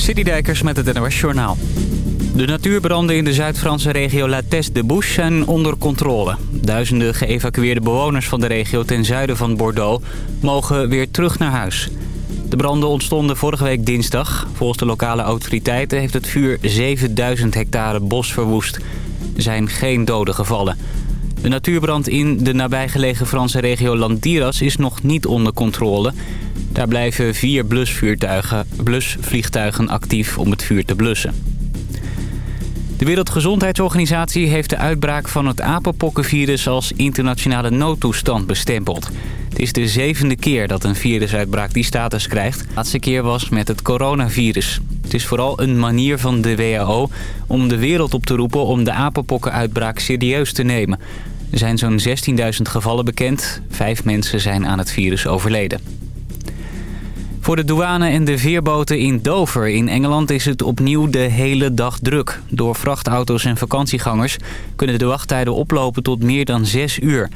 Citydijkers met het NOS Journaal. De natuurbranden in de Zuid-Franse regio La Teste de Bouche zijn onder controle. Duizenden geëvacueerde bewoners van de regio ten zuiden van Bordeaux mogen weer terug naar huis. De branden ontstonden vorige week dinsdag. Volgens de lokale autoriteiten heeft het vuur 7000 hectare bos verwoest. Er zijn geen doden gevallen. De natuurbrand in de nabijgelegen Franse regio Landiras is nog niet onder controle. Daar blijven vier blusvliegtuigen actief om het vuur te blussen. De Wereldgezondheidsorganisatie heeft de uitbraak van het apenpokkenvirus als internationale noodtoestand bestempeld. Het is de zevende keer dat een virusuitbraak die status krijgt. De laatste keer was met het coronavirus. Het is vooral een manier van de WHO om de wereld op te roepen om de apenpokkenuitbraak serieus te nemen. Er zijn zo'n 16.000 gevallen bekend. Vijf mensen zijn aan het virus overleden. Voor de douane en de veerboten in Dover in Engeland is het opnieuw de hele dag druk. Door vrachtauto's en vakantiegangers kunnen de wachttijden oplopen tot meer dan 6 uur.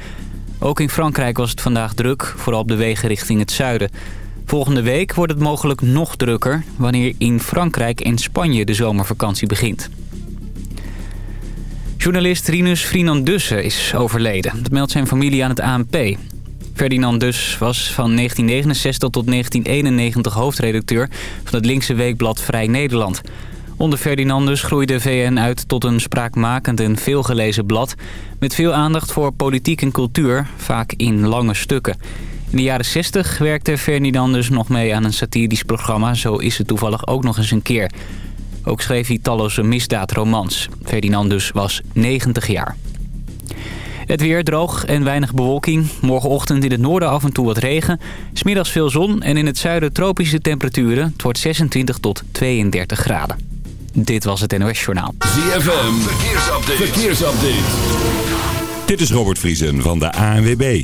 Ook in Frankrijk was het vandaag druk, vooral op de wegen richting het zuiden. Volgende week wordt het mogelijk nog drukker... wanneer in Frankrijk en Spanje de zomervakantie begint. Journalist Rinus Frinan-Dussen is overleden. Dat meldt zijn familie aan het ANP. Ferdinand Dus was van 1969 tot 1991 hoofdredacteur van het linkse weekblad Vrij Nederland. Onder Ferdinandus groeide VN uit tot een spraakmakend en veelgelezen blad... met veel aandacht voor politiek en cultuur, vaak in lange stukken. In de jaren 60 werkte Ferdinandus nog mee aan een satirisch programma... Zo is het toevallig ook nog eens een keer. Ook schreef hij talloze misdaadromans. Ferdinandus was 90 jaar. Het weer droog en weinig bewolking. Morgenochtend in het noorden af en toe wat regen. Smiddags veel zon en in het zuiden tropische temperaturen. Het wordt 26 tot 32 graden. Dit was het NOS Journaal. ZFM, verkeersupdate. verkeersupdate. Dit is Robert Vriesen van de ANWB.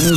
En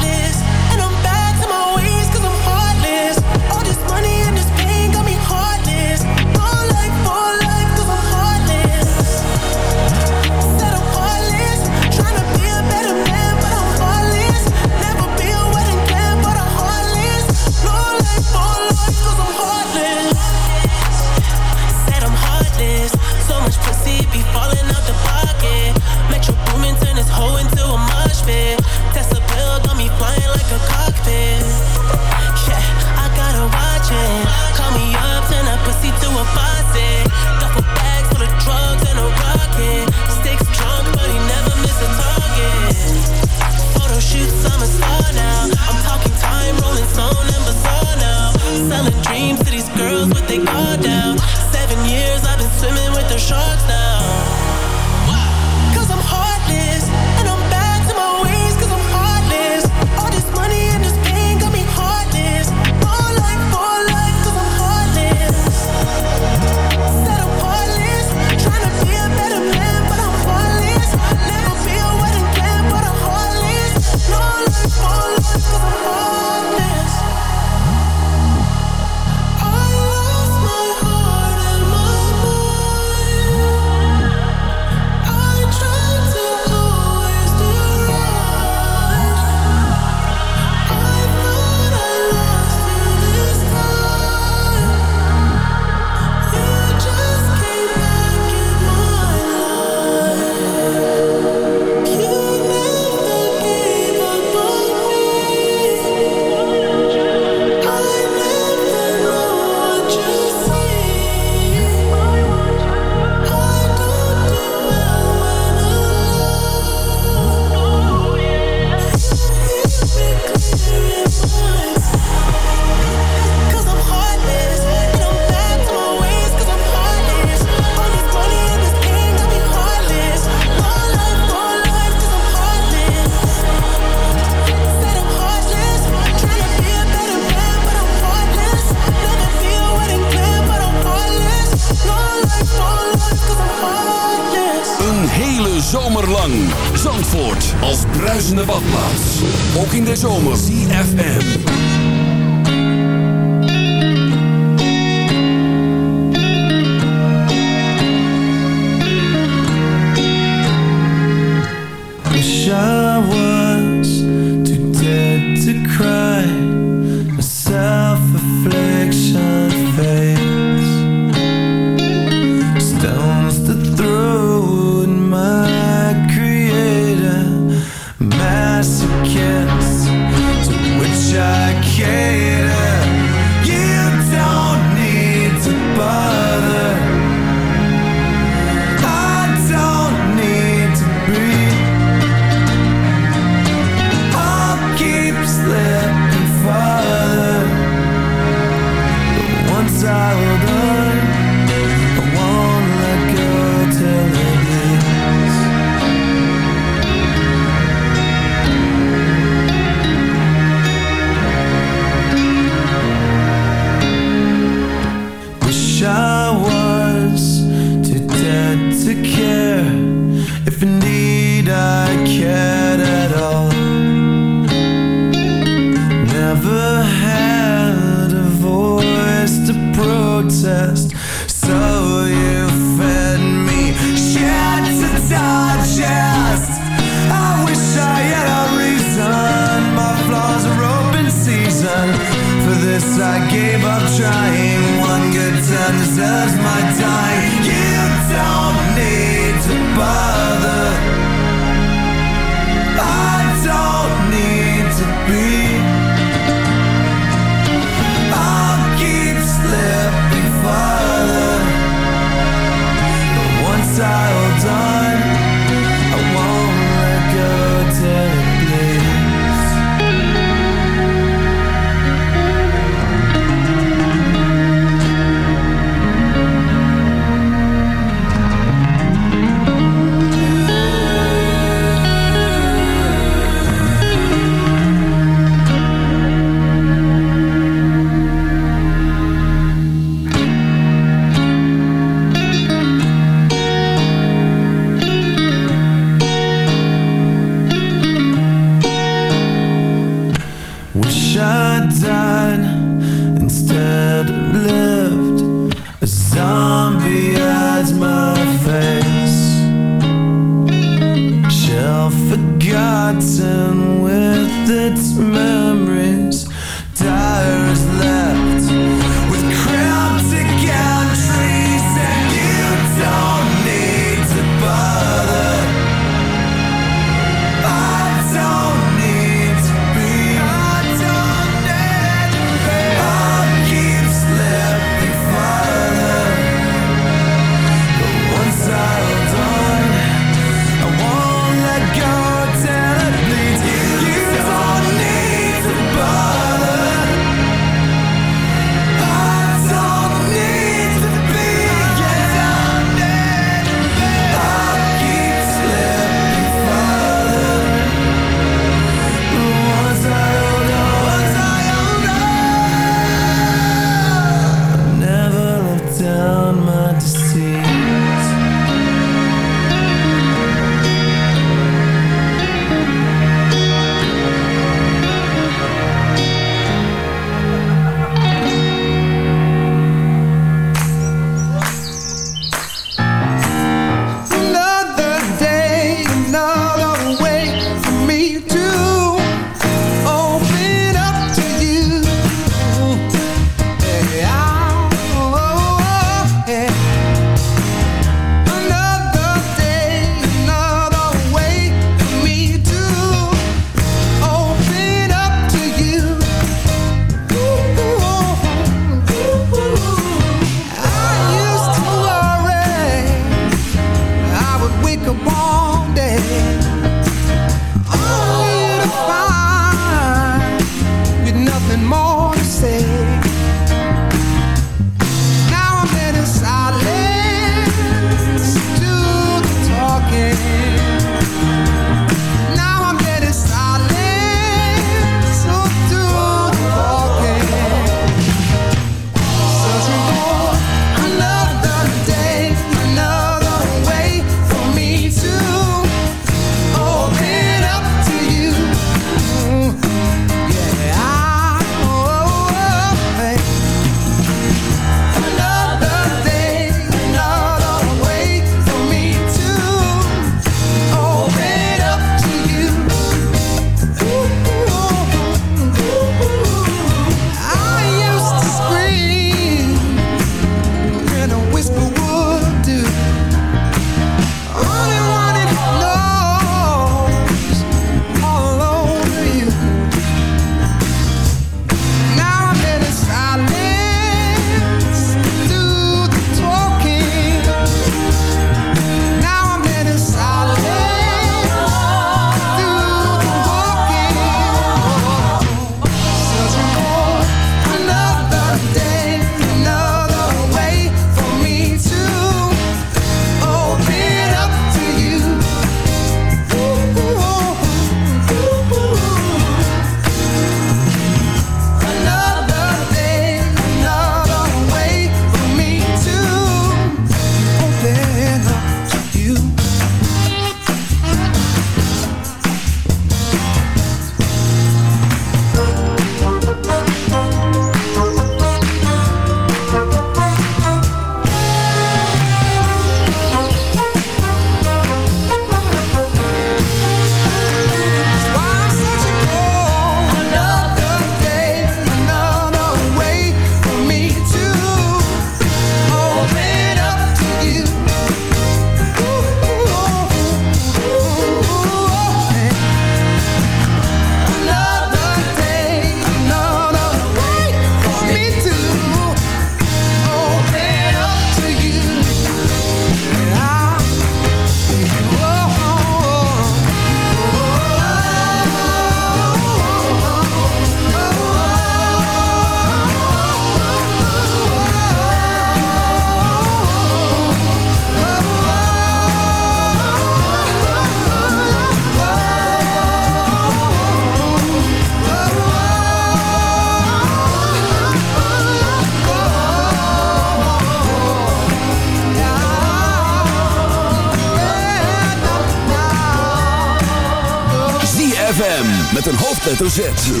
hoofdletter.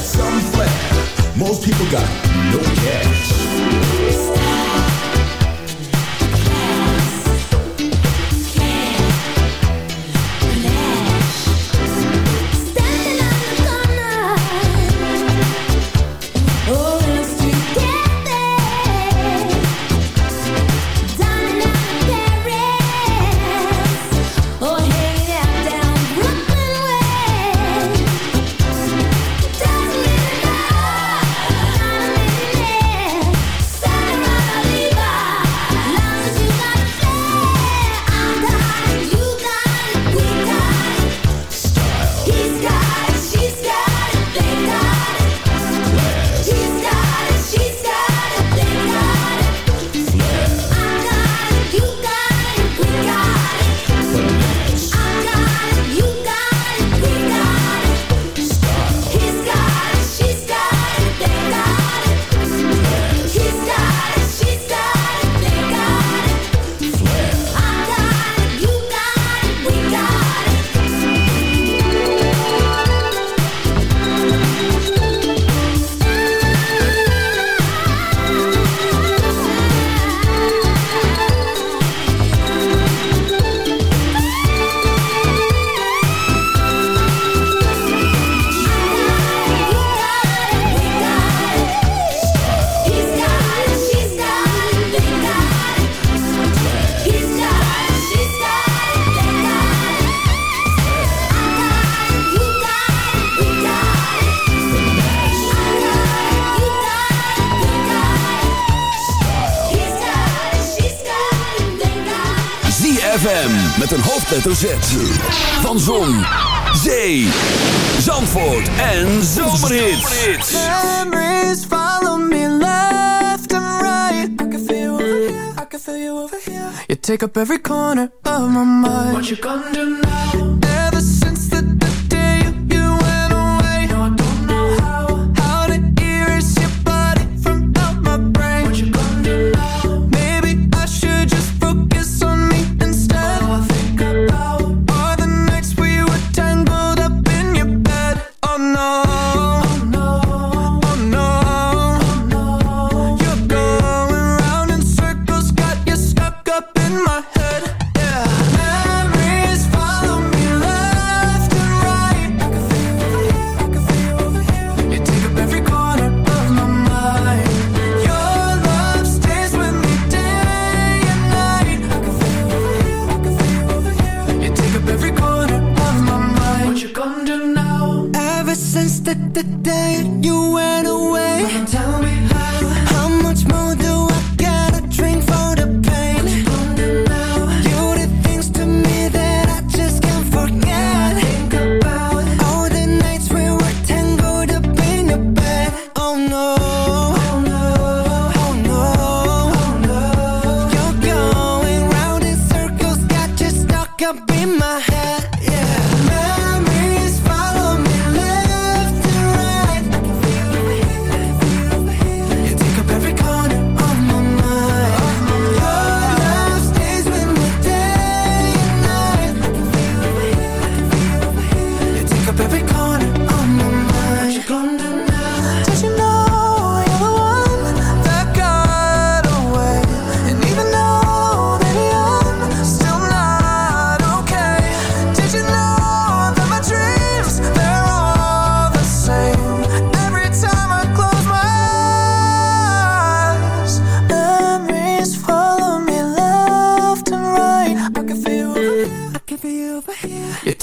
got some flat. Most people got no ZFM met een hoofdletter Z. Van Zon, Zee, Zandvoort en Zomerhits. Memories follow me left and right. I can feel you over here, I can feel you over here. You take up every corner of my mind. What you gonna do now?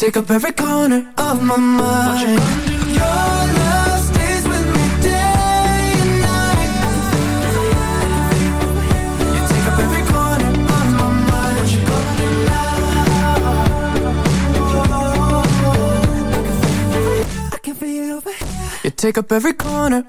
take up every corner of my mind. Your love stays with me day and night. You take up every corner of my mind. What you gonna do? I can feel you over here. You take up every corner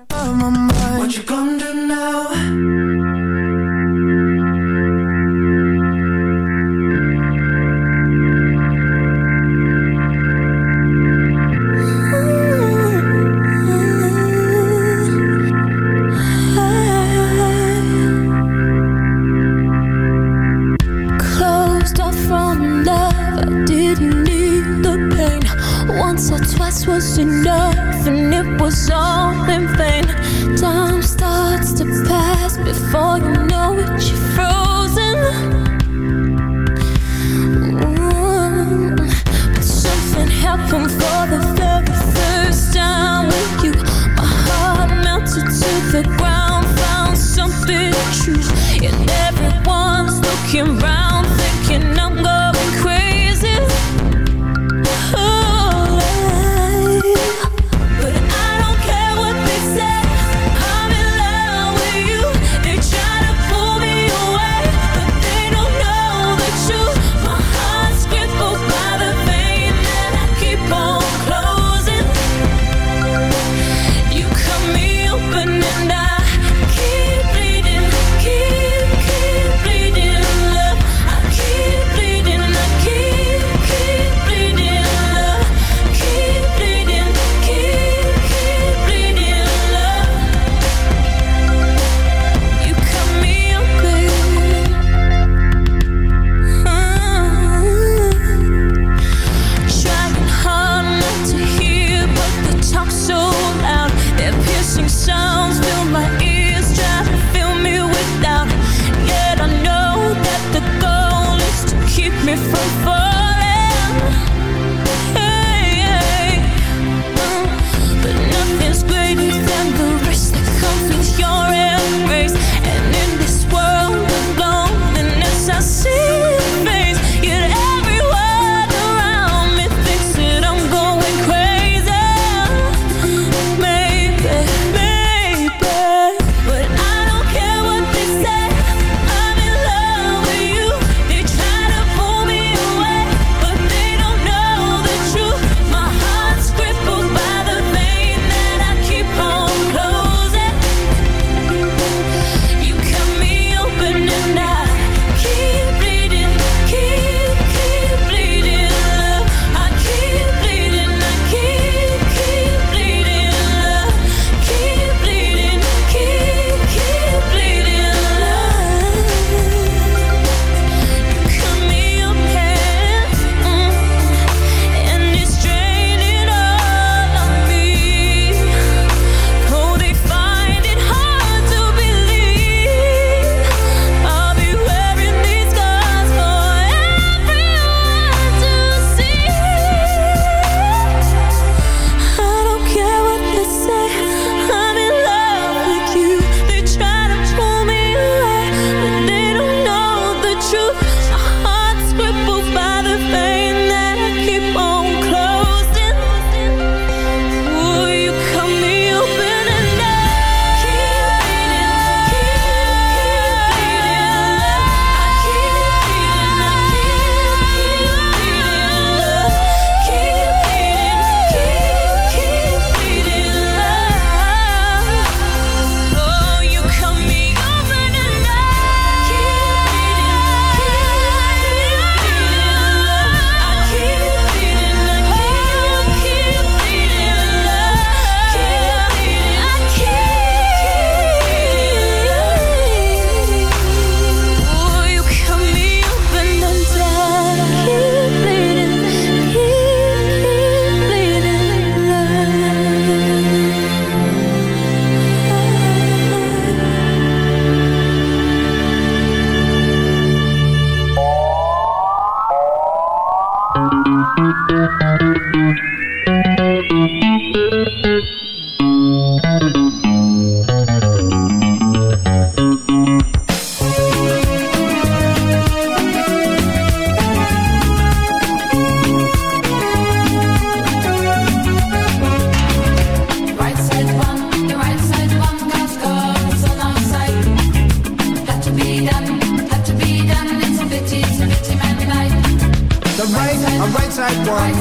Side one.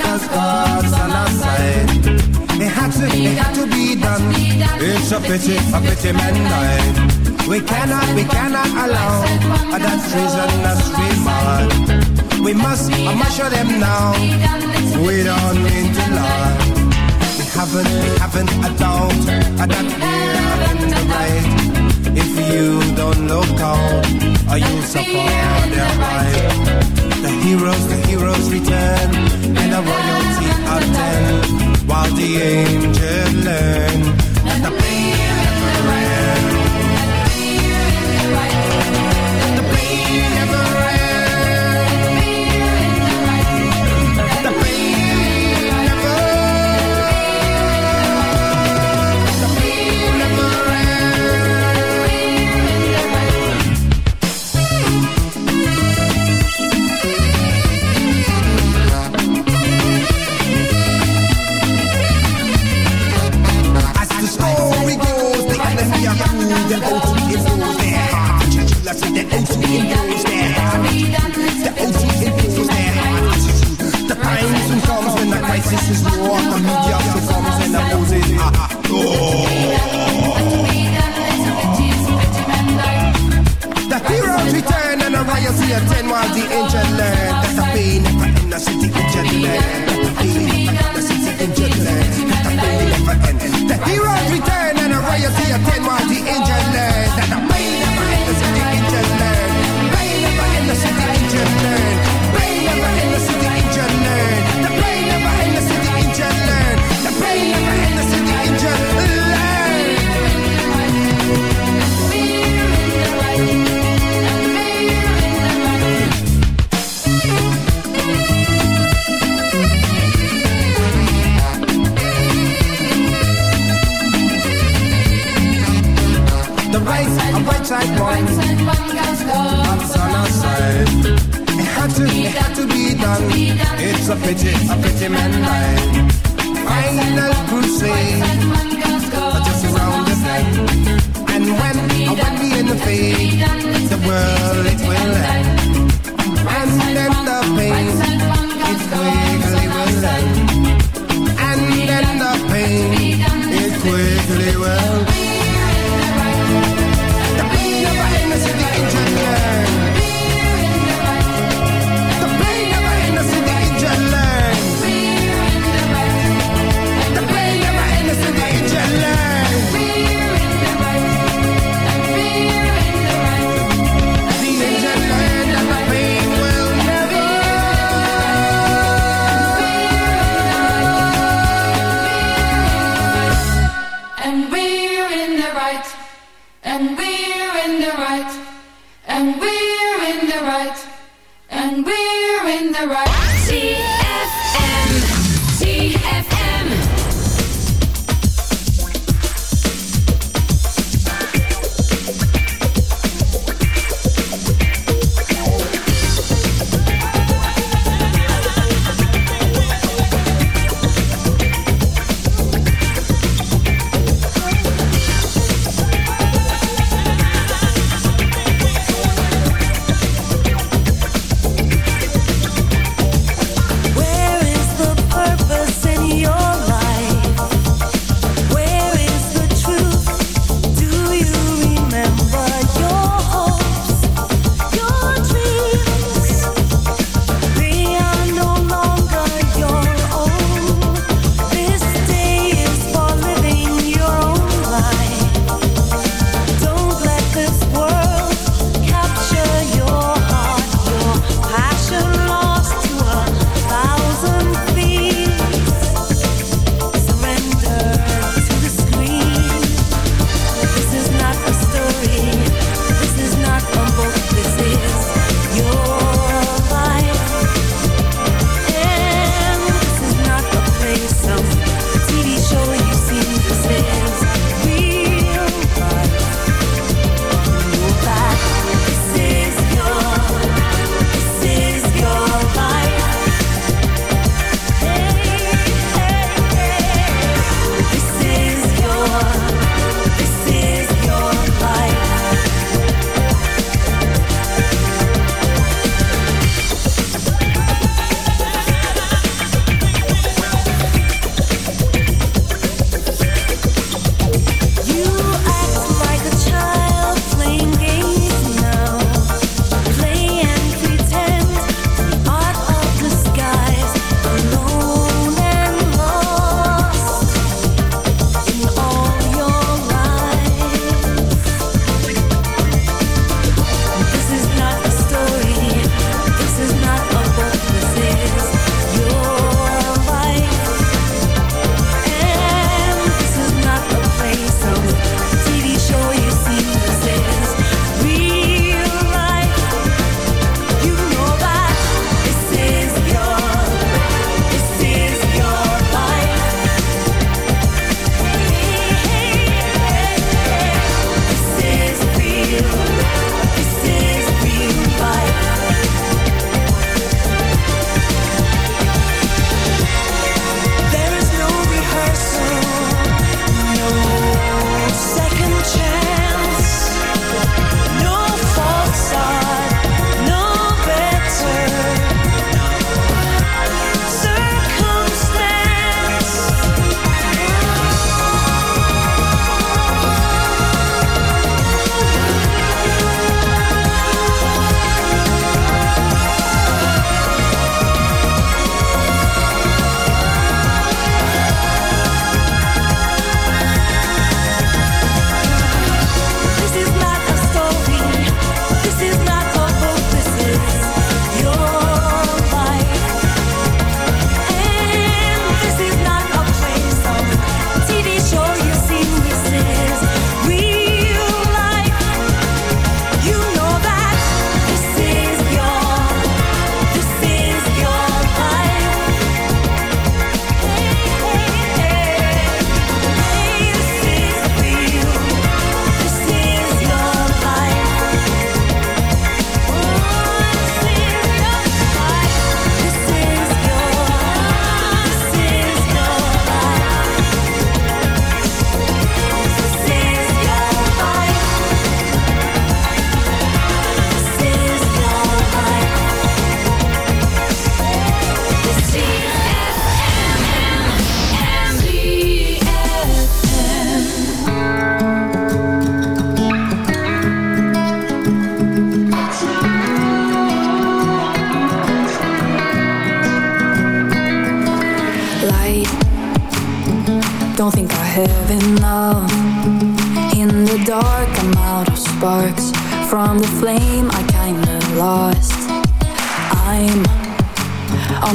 Cause God's on our side. It had to, it had to be done. It's a pity, a pity man died. We cannot, we cannot allow that treason us be mad. We must, I must show them now. We don't mean to lie. We haven't, we haven't a doubt that we're in the right. If you don't look out, or you'll their right. The heroes, the heroes return, and the royalty are dead. while the angels learn, and the pain He got this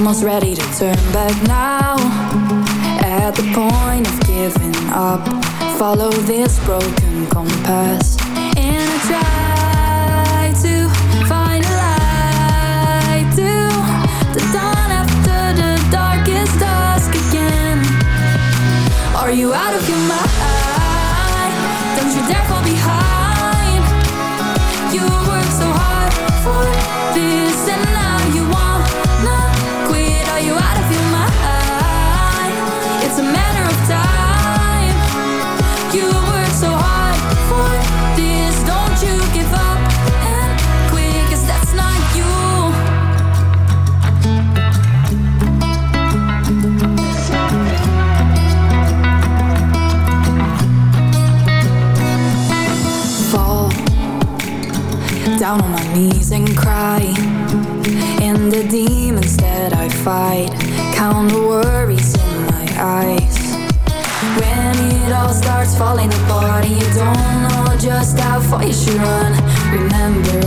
almost ready to turn back now. At the point of giving up Follow this broken compass. down on my knees and cry. And the demons that I fight Count the worries in my eyes. When it all starts falling apart And you don't know just how far you should run. Remember